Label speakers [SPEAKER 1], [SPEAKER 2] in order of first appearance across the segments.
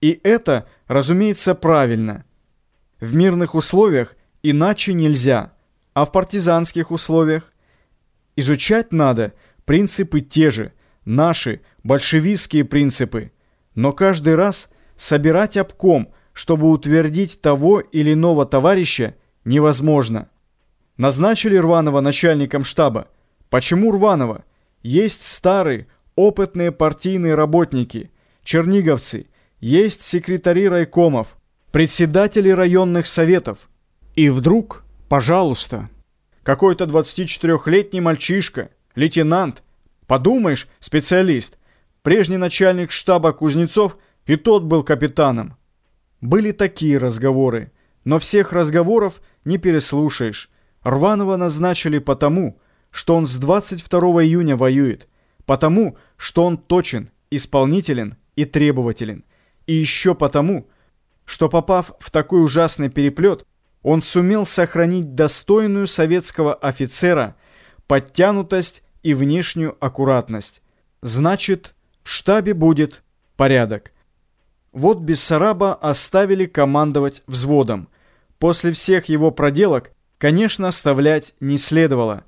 [SPEAKER 1] И это, разумеется, правильно. В мирных условиях иначе нельзя, а в партизанских условиях изучать надо принципы те же, наши большевистские принципы, но каждый раз собирать обком, чтобы утвердить того или иного товарища, невозможно. Назначили Рванова начальником штаба. Почему Рванова? Есть старые, опытные партийные работники, черниговцы, есть секретари райкомов, председатели районных советов. И вдруг, пожалуйста, какой-то 24-летний мальчишка, лейтенант, подумаешь, специалист, прежний начальник штаба Кузнецов и тот был капитаном. Были такие разговоры, но всех разговоров не переслушаешь. Рванова назначили потому, что он с 22 июня воюет, потому, что он точен, исполнителен и требователен, и еще потому, что попав в такой ужасный переплет, он сумел сохранить достойную советского офицера подтянутость и внешнюю аккуратность. Значит, в штабе будет порядок. Вот Бессараба оставили командовать взводом. После всех его проделок, конечно, оставлять не следовало.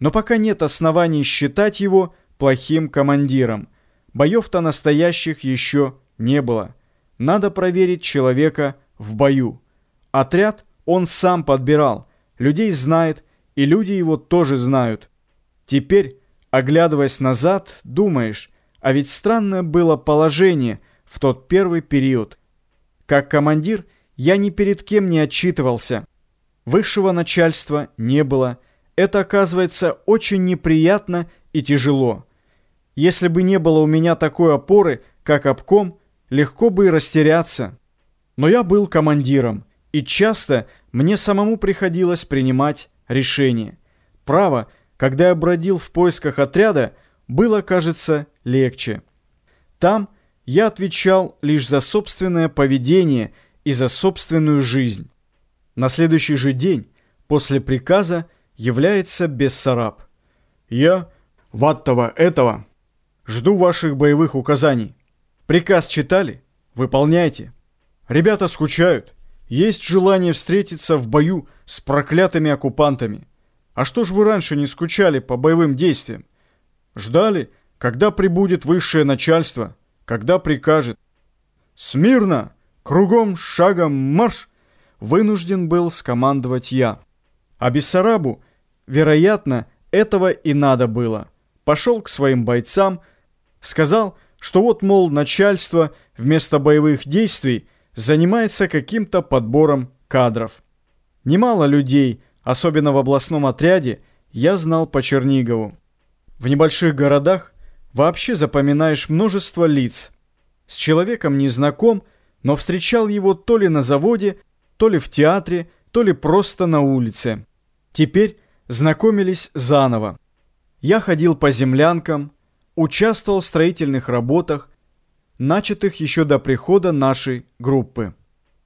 [SPEAKER 1] Но пока нет оснований считать его плохим командиром. Боев-то настоящих еще не было. Надо проверить человека в бою. Отряд он сам подбирал, людей знает, и люди его тоже знают. Теперь, оглядываясь назад, думаешь, а ведь странное было положение в тот первый период. Как командир я ни перед кем не отчитывался. Высшего начальства не было. Это, оказывается, очень неприятно и тяжело. Если бы не было у меня такой опоры, как обком, легко бы и растеряться. Но я был командиром, и часто мне самому приходилось принимать решения. Право, когда я бродил в поисках отряда, было, кажется, легче. Там я отвечал лишь за собственное поведение и за собственную жизнь. На следующий же день, после приказа, является Бессараб. Я, Ваттова этого, жду ваших боевых указаний. Приказ читали? Выполняйте. Ребята скучают. Есть желание встретиться в бою с проклятыми оккупантами. А что ж вы раньше не скучали по боевым действиям? Ждали, когда прибудет высшее начальство, когда прикажет. «Смирно! Кругом шагом марш!» Вынужден был скомандовать я. А Бессарабу, вероятно, этого и надо было. Пошел к своим бойцам, сказал, что вот, мол, начальство вместо боевых действий занимается каким-то подбором кадров. Немало людей, особенно в областном отряде, я знал по Чернигову. В небольших городах вообще запоминаешь множество лиц. С человеком не знаком, но встречал его то ли на заводе, то ли в театре, то ли просто на улице. Теперь знакомились заново. Я ходил по землянкам, участвовал в строительных работах, начатых еще до прихода нашей группы.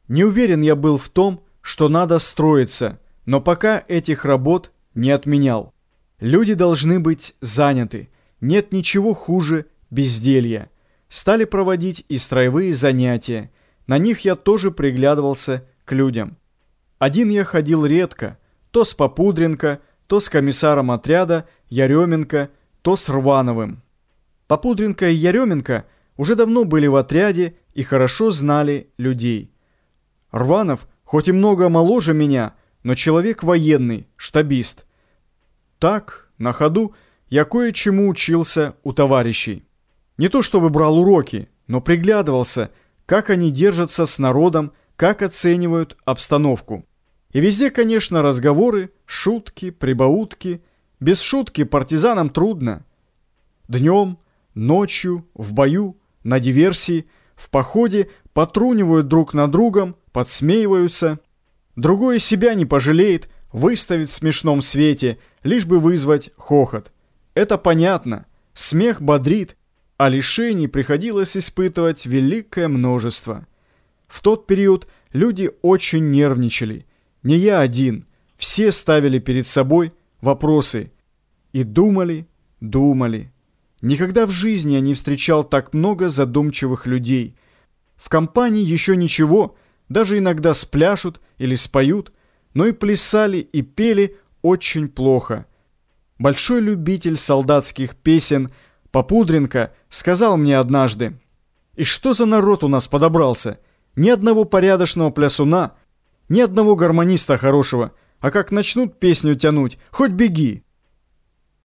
[SPEAKER 1] Не уверен я был в том, что надо строиться, но пока этих работ не отменял. Люди должны быть заняты. Нет ничего хуже безделья. Стали проводить и строевые занятия. На них я тоже приглядывался к людям. Один я ходил редко, то с Попудренко, то с комиссаром отряда Яременко, то с Рвановым. Попудренко и Яременко – уже давно были в отряде и хорошо знали людей. Рванов, хоть и много моложе меня, но человек военный, штабист. Так, на ходу, я кое-чему учился у товарищей. Не то чтобы брал уроки, но приглядывался, как они держатся с народом, как оценивают обстановку. И везде, конечно, разговоры, шутки, прибаутки. Без шутки партизанам трудно. Днем, ночью, в бою на диверсии, в походе потрунивают друг на другом, подсмеиваются. Другой себя не пожалеет, выставит в смешном свете, лишь бы вызвать хохот. Это понятно. Смех бодрит, а лишений приходилось испытывать великое множество. В тот период люди очень нервничали. Не я один. Все ставили перед собой вопросы. И думали, думали. Никогда в жизни я не встречал так много задумчивых людей. В компании еще ничего, даже иногда спляшут или споют, но и плясали, и пели очень плохо. Большой любитель солдатских песен Попудренко сказал мне однажды, «И что за народ у нас подобрался? Ни одного порядочного плясуна, ни одного гармониста хорошего, а как начнут песню тянуть, хоть беги».